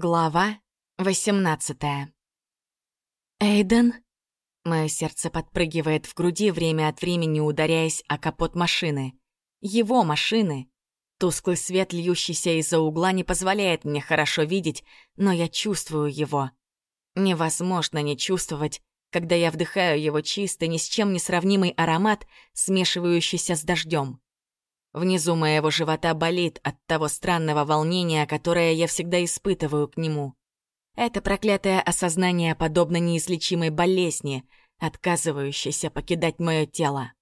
Глава 18 «Эйден?» Мое сердце подпрыгивает в груди, время от времени ударяясь о капот машины. Его машины. Тусклый свет, льющийся из-за угла, не позволяет мне хорошо видеть, но я чувствую его. Невозможно не чувствовать, когда я вдыхаю его чистый, ни с чем не сравнимый аромат, смешивающийся с дождем. Внизу моего живота болит от того странного волнения, которое я всегда испытываю к нему. Это проклятое осознание подобно неизлечимой болезни, отказывающейся покидать мое тело.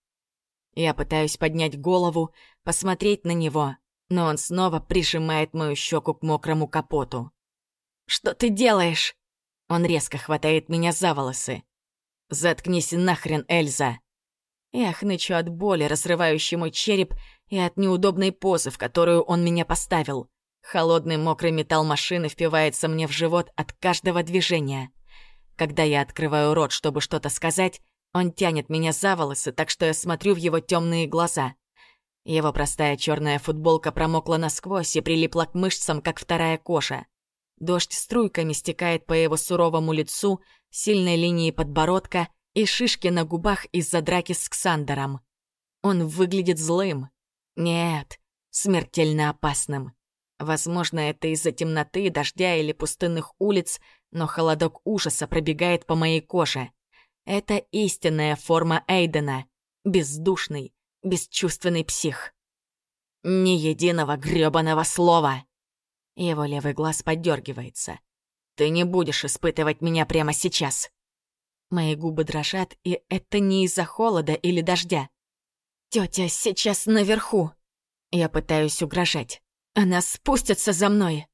Я пытаюсь поднять голову, посмотреть на него, но он снова прижимает мою щеку к мокрому капоту. «Что ты делаешь?» Он резко хватает меня за волосы. «Заткнись нахрен, Эльза!» Я хнычу от боли, разрывающей мой череп, и от неудобной позы, в которую он меня поставил. Холодный мокрый металл машины впивается мне в живот от каждого движения. Когда я открываю рот, чтобы что-то сказать, он тянет меня за волосы, так что я смотрю в его темные глаза. Его простая черная футболка промокла насквозь и прилипла к мышцам, как вторая кожа. Дождь струйками стекает по его суровому лицу, сильной линии подбородка и шишки на губах из-за драки с Ксандером. Он выглядит злым, нет, смертельно опасным. Возможно, это из-за темноты, дождя или пустынных улиц, но холодок ужаса пробегает по моей коже. Это истинная форма Эйдена. Бездушный, бесчувственный псих. Ни единого грёбаного слова. Его левый глаз подергивается. Ты не будешь испытывать меня прямо сейчас. Мои губы дрожат, и это не из-за холода или дождя. Тетя сейчас наверху. Я пытаюсь угрожать. Она спустится за мной.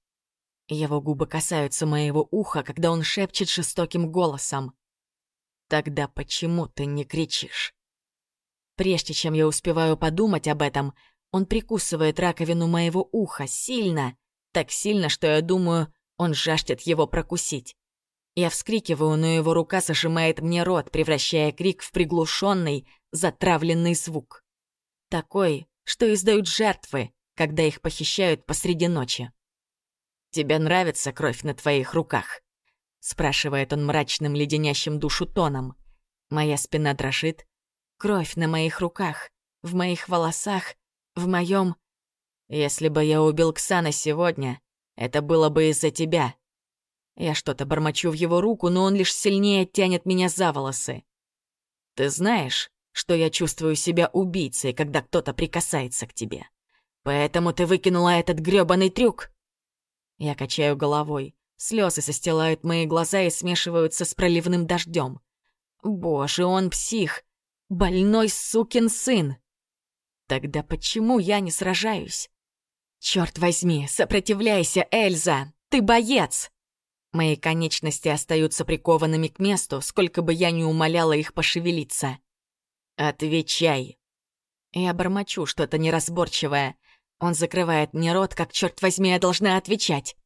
Его губы касаются моего уха, когда он шепчет жестоким голосом. Тогда почему ты не кричишь? Прежде чем я успеваю подумать об этом, он прикусывает раковину моего уха сильно, так сильно, что я думаю, он жаждет его прокусить. Я вскрикиваю, но его рука зажимает мне рот, превращая крик в приглушенный, затравленный звук. Такой, что издают жертвы, когда их похищают посреди ночи. «Тебе нравится кровь на твоих руках?» — спрашивает он мрачным, леденящим душу тоном. Моя спина дрожит. Кровь на моих руках, в моих волосах, в моем... Если бы я убил Ксана сегодня, это было бы из-за тебя. Я что-то бормочу в его руку, но он лишь сильнее тянет меня за волосы. Ты знаешь, что я чувствую себя убийцей, когда кто-то прикасается к тебе. Поэтому ты выкинула этот грёбаный трюк. Я качаю головой. Слезы состилают мои глаза и смешиваются с проливным дождем. Боже, он псих. Больной сукин сын. Тогда почему я не сражаюсь? Черт возьми, сопротивляйся, Эльза! Ты боец! Мои конечности остаются прикованными к месту, сколько бы я ни умоляла их пошевелиться. «Отвечай!» Я бормочу что-то неразборчивое. Он закрывает мне рот, как, черт возьми, я должна отвечать.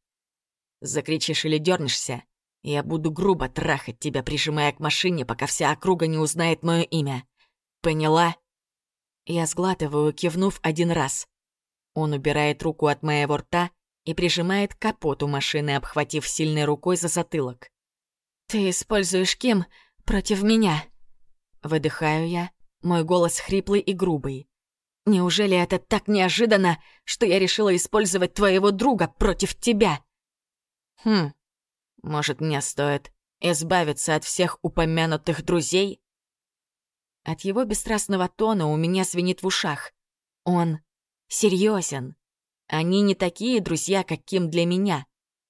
Закричишь или дернешься, я буду грубо трахать тебя, прижимая к машине, пока вся округа не узнает мое имя. Поняла? Я сглатываю, кивнув один раз. Он убирает руку от моего рта и прижимает к капоту машины, обхватив сильной рукой за затылок. «Ты используешь Ким против меня?» Выдыхаю я, мой голос хриплый и грубый. «Неужели это так неожиданно, что я решила использовать твоего друга против тебя?» «Хм, может, мне стоит избавиться от всех упомянутых друзей?» От его бесстрастного тона у меня звенит в ушах. Он серьезен. Они не такие друзья, каким для меня.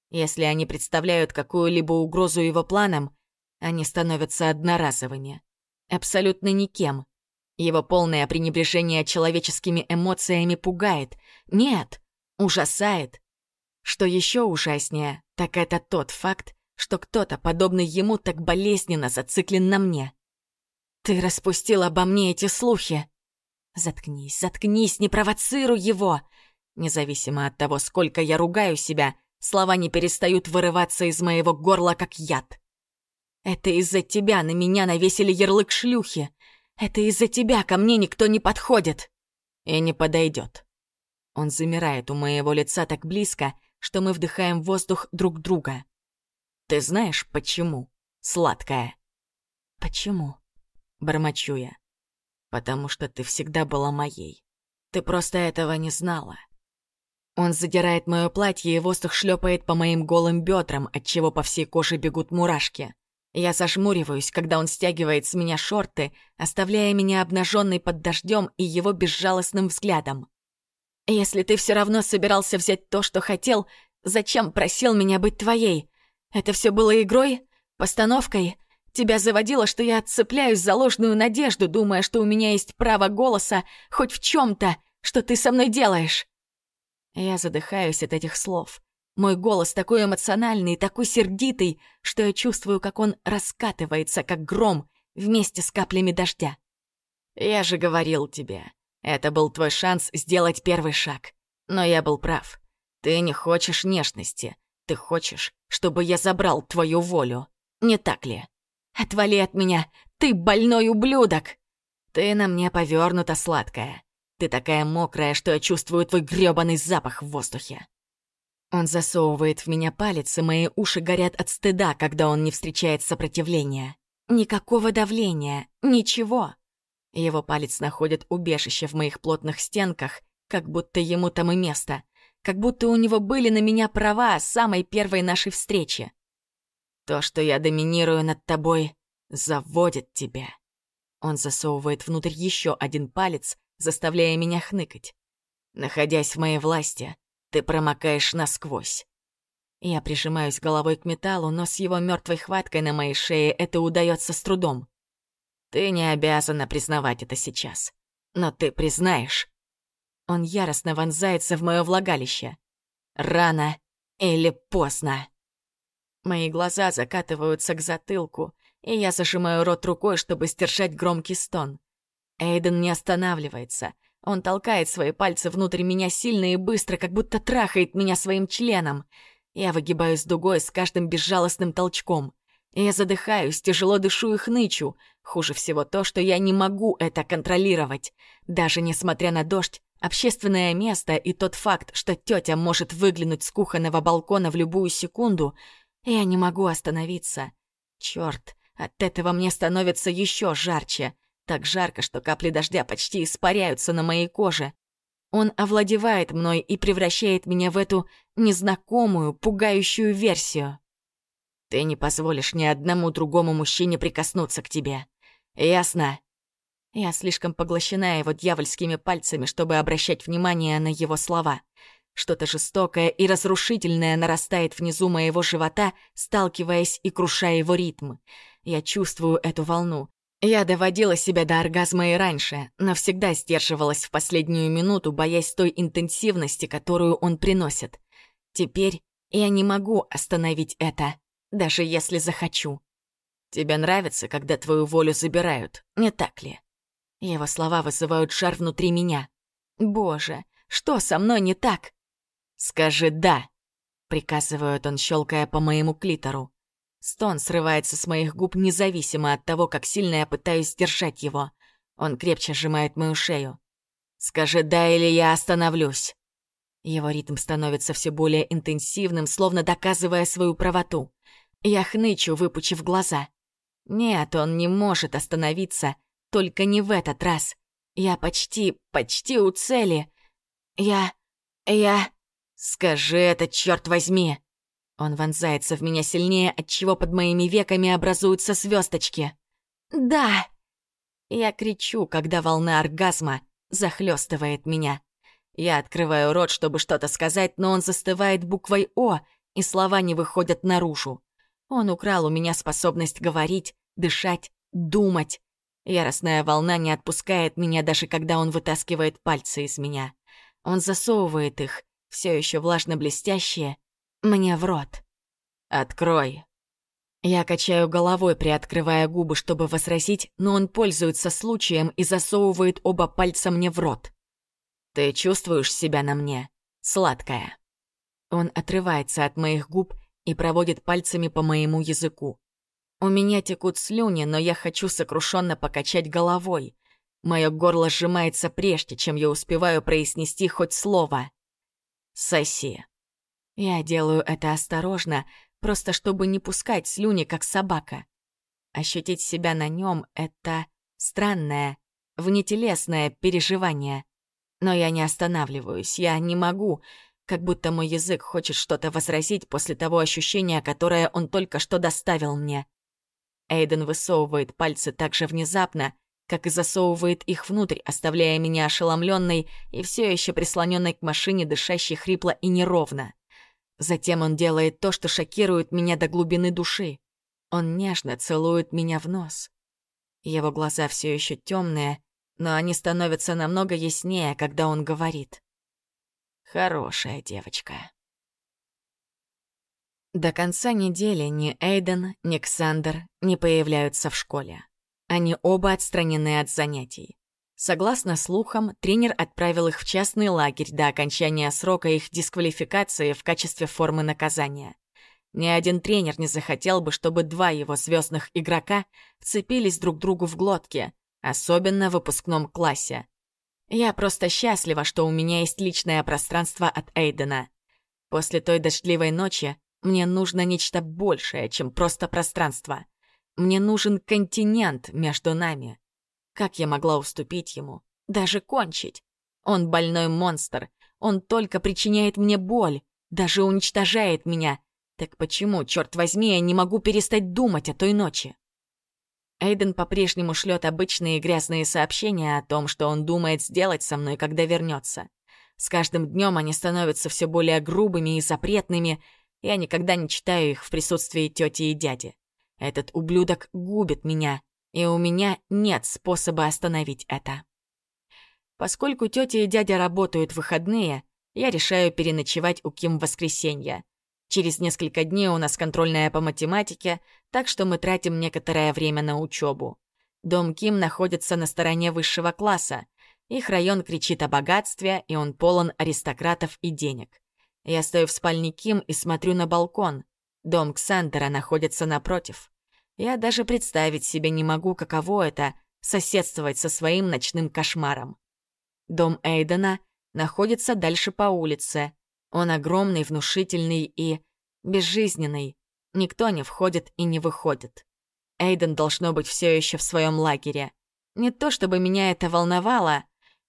Если они представляют какую-либо угрозу его планам, они становятся одноразовыми. Абсолютно никем. Его полное пренебрежение человеческими эмоциями пугает. Нет, ужасает. Что еще ужаснее, так это тот факт, что кто-то, подобный ему, так болезненно зациклен на мне. Ты распустил обо мне эти слухи. Заткнись, заткнись, не провоцируй его. Независимо от того, сколько я ругаю себя, слова не перестают вырываться из моего горла, как яд. Это из-за тебя на меня навесили ярлык шлюхи. Это из-за тебя ко мне никто не подходит. И не подойдет. Он замирает у моего лица так близко, что мы вдыхаем воздух друг друга. Ты знаешь, почему, сладкая? Почему? Бормочу я. Потому что ты всегда была моей. Ты просто этого не знала. Он задирает мое платье, и воздух шлепает по моим голым бедрам, отчего по всей коже бегут мурашки. Я зажмуриваюсь, когда он стягивает с меня шорты, оставляя меня обнаженной под дождем и его безжалостным взглядом. «Если ты все равно собирался взять то, что хотел, зачем просил меня быть твоей? Это все было игрой? Постановкой? Тебя заводило, что я отцепляюсь за ложную надежду, думая, что у меня есть право голоса хоть в чем то что ты со мной делаешь?» Я задыхаюсь от этих слов. Мой голос такой эмоциональный, такой сердитый, что я чувствую, как он раскатывается, как гром, вместе с каплями дождя. Я же говорил тебе, это был твой шанс сделать первый шаг. Но я был прав. Ты не хочешь нежности. Ты хочешь, чтобы я забрал твою волю. Не так ли? Отвали от меня, ты больной ублюдок! Ты на мне повернута сладкая. Ты такая мокрая, что я чувствую твой грёбаный запах в воздухе. Он засовывает в меня палец, и мои уши горят от стыда, когда он не встречает сопротивления. Никакого давления, ничего. Его палец находит убежище в моих плотных стенках, как будто ему там и место, как будто у него были на меня права с самой первой нашей встречи. То, что я доминирую над тобой, заводит тебя. Он засовывает внутрь еще один палец, заставляя меня хныкать. Находясь в моей власти, ты промокаешь насквозь. Я прижимаюсь головой к металлу, но с его мертвой хваткой на моей шее это удается с трудом. Ты не обязана признавать это сейчас. Но ты признаешь. Он яростно вонзается в мое влагалище. Рано или поздно. Мои глаза закатываются к затылку, и я зажимаю рот рукой, чтобы сдержать громкий стон. Эйден не останавливается — он толкает свои пальцы внутрь меня сильно и быстро, как будто трахает меня своим членом. Я выгибаюсь дугой с каждым безжалостным толчком. Я задыхаюсь, тяжело дышу и хнычу. Хуже всего то, что я не могу это контролировать. Даже несмотря на дождь, общественное место и тот факт, что тетя может выглянуть с кухонного балкона в любую секунду, я не могу остановиться. Черт, от этого мне становится еще жарче. Так жарко, что капли дождя почти испаряются на моей коже. Он овладевает мной и превращает меня в эту незнакомую, пугающую версию. Ты не позволишь ни одному другому мужчине прикоснуться к тебе. Ясно? Я слишком поглощена его дьявольскими пальцами, чтобы обращать внимание на его слова. Что-то жестокое и разрушительное нарастает внизу моего живота, сталкиваясь и крушая его ритм. Я чувствую эту волну, я доводила себя до оргазма и раньше, но всегда сдерживалась в последнюю минуту, боясь той интенсивности, которую он приносит. Теперь я не могу остановить это, даже если захочу. Тебе нравится, когда твою волю забирают, не так ли? Его слова вызывают жар внутри меня. Боже, что со мной не так? Скажи «да», — приказывает он, щелкая по моему клитору. Стон срывается с моих губ независимо от того, как сильно я пытаюсь сдержать его. Он крепче сжимает мою шею. «Скажи «да» или я остановлюсь». Его ритм становится все более интенсивным, словно доказывая свою правоту. Я хнычу, выпучив глаза. Нет, он не может остановиться, только не в этот раз. Я почти, почти у цели. Я... я... Скажи это, черт возьми! Он вонзается в меня сильнее, отчего под моими веками образуются звездочки. «Да!» Я кричу, когда волна оргазма захлестывает меня. Я открываю рот, чтобы что-то сказать, но он застывает буквой «О», и слова не выходят наружу. Он украл у меня способность говорить, дышать, думать. Яростная волна не отпускает меня, даже когда он вытаскивает пальцы из меня. Он засовывает их, все еще влажно-блестящие, мне в рот. «Открой». Я качаю головой, приоткрывая губы, чтобы возразить, но он пользуется случаем и засовывает оба пальца мне в рот. «Ты чувствуешь себя на мне, сладкая?» Он отрывается от моих губ и проводит пальцами по моему языку. У меня текут слюни, но я хочу сокрушенно покачать головой. Мое горло сжимается прежде, чем я успеваю произнести хоть слово. «Соси». Я делаю это осторожно, просто чтобы не пускать слюни, как собака. Ощутить себя на нем — это странное, внетелесное переживание. Но я не останавливаюсь, я не могу, как будто мой язык хочет что-то возразить после того ощущения, которое он только что доставил мне. Эйден высовывает пальцы так же внезапно, как и засовывает их внутрь, оставляя меня ошеломленной и все еще прислоненной к машине, дышащей хрипло и неровно. Затем он делает то, что шокирует меня до глубины души. Он нежно целует меня в нос. Его глаза все еще темные, но они становятся намного яснее, когда он говорит. «Хорошая девочка». До конца недели ни Эйден, ни Ксандер не появляются в школе. Они оба отстранены от занятий. Согласно слухам, тренер отправил их в частный лагерь до окончания срока их дисквалификации в качестве формы наказания. Ни один тренер не захотел бы, чтобы два его звездных игрока вцепились друг другу в глотки, особенно в выпускном классе. Я просто счастлива, что у меня есть личное пространство от Эйдена. После той дождливой ночи мне нужно нечто большее, чем просто пространство. Мне нужен континент между нами. Как я могла уступить ему? Даже кончить? Он больной монстр. Он только причиняет мне боль, даже уничтожает меня. Так почему, черт возьми, я не могу перестать думать о той ночи? Эйден по-прежнему шлет обычные грязные сообщения о том, что он думает сделать со мной, когда вернется. С каждым днем они становятся все более грубыми и запретными. Я никогда не читаю их в присутствии тети и дяди. Этот ублюдок губит меня, и у меня нет способа остановить это. Поскольку тетя и дядя работают в выходные, я решаю переночевать у Ким в воскресенье. Через несколько дней у нас контрольная по математике, так что мы тратим некоторое время на учебу. Дом Ким находится на стороне высшего класса. Их район кричит о богатстве, и он полон аристократов и денег. Я стою в спальне Ким и смотрю на балкон. Дом Ксандера находится напротив. Я даже представить себе не могу, каково это — соседствовать со своим ночным кошмаром. Дом Эйдена находится дальше по улице. Он огромный, внушительный и безжизненный. Никто не входит и не выходит. Эйден должно быть все еще в своем лагере. Не то чтобы меня это волновало.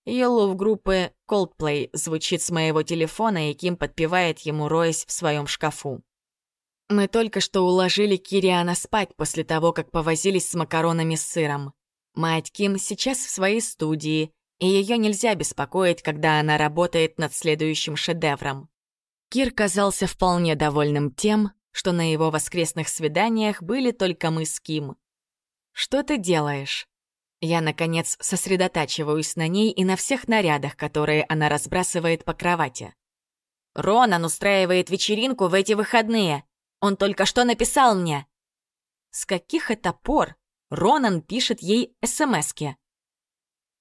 Yellow в группы Coldplay звучит с моего телефона, и Ким подпевает ему, роясь в своем шкафу. Мы только что уложили Кириана спать после того, как повозились с макаронами с сыром. Мать Ким сейчас в своей студии, и ее нельзя беспокоить, когда она работает над следующим шедевром. Кир казался вполне довольным тем, что на его воскресных свиданиях были только мы с Ким. «Что ты делаешь?» Я, наконец, сосредотачиваюсь на ней и на всех нарядах, которые она разбрасывает по кровати. «Ронан устраивает вечеринку в эти выходные. Он только что написал мне». С каких это пор Ронан пишет ей СМСки?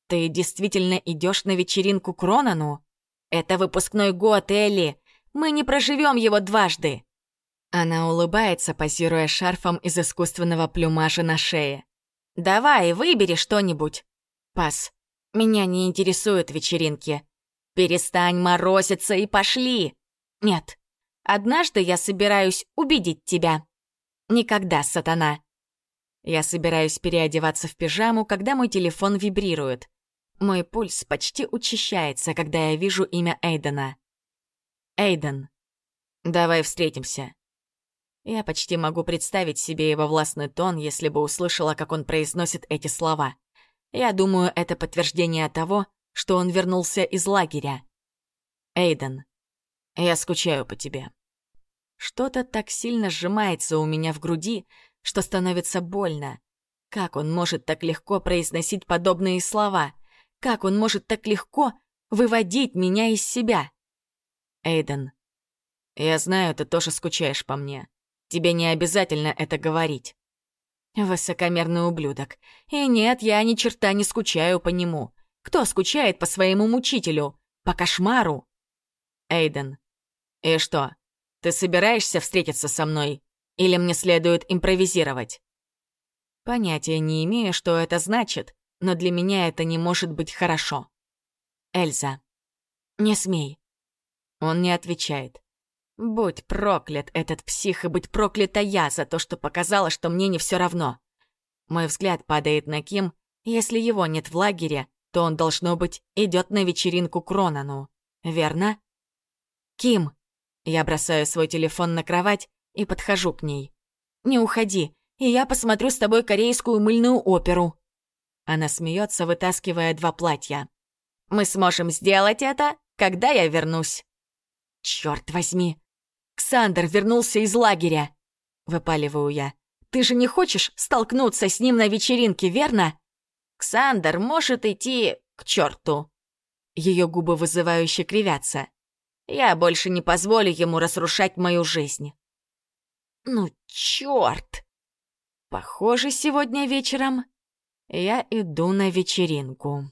«Ты действительно идешь на вечеринку к Ронану? Это выпускной год, Элли. Мы не проживем его дважды». Она улыбается, позируя шарфом из искусственного плюмажа на шее. «Давай, выбери что-нибудь». «Пас, меня не интересуют вечеринки. Перестань морозиться и пошли». «Нет, однажды я собираюсь убедить тебя». «Никогда, сатана». Я собираюсь переодеваться в пижаму, когда мой телефон вибрирует. Мой пульс почти учащается, когда я вижу имя Эйдена. Эйден. Давай встретимся. Я почти могу представить себе его властный тон, если бы услышала, как он произносит эти слова. Я думаю, это подтверждение того, что он вернулся из лагеря. Эйден, я скучаю по тебе. Что-то так сильно сжимается у меня в груди, что становится больно. Как он может так легко произносить подобные слова? Как он может так легко выводить меня из себя? Эйден, я знаю, ты тоже скучаешь по мне. Тебе не обязательно это говорить. Высокомерный ублюдок. И нет, я ни черта не скучаю по нему. Кто скучает по своему мучителю? По кошмару? Эйден. И что, ты собираешься встретиться со мной? Или мне следует импровизировать? Понятия не имею, что это значит, но для меня это не может быть хорошо. Эльза. Не смей. Он не отвечает. Будь проклят этот псих и быть проклята я за то, что показала, что мне не все равно. Мой взгляд падает на Ким. Если его нет в лагере, то он, должно быть, идет на вечеринку к Ронану. Верно? Ким. Я бросаю свой телефон на кровать и подхожу к ней. Не уходи, и я посмотрю с тобой корейскую мыльную оперу. Она смеется, вытаскивая два платья. Мы сможем сделать это, когда я вернусь. Черт возьми! Ксандр вернулся из лагеря. Выпаливаю я. Ты же не хочешь столкнуться с ним на вечеринке, верно? Ксандр может идти к черту. Ее губы вызывающе кривятся. Я больше не позволю ему разрушать мою жизнь. Ну, черт! Похоже, сегодня вечером я иду на вечеринку.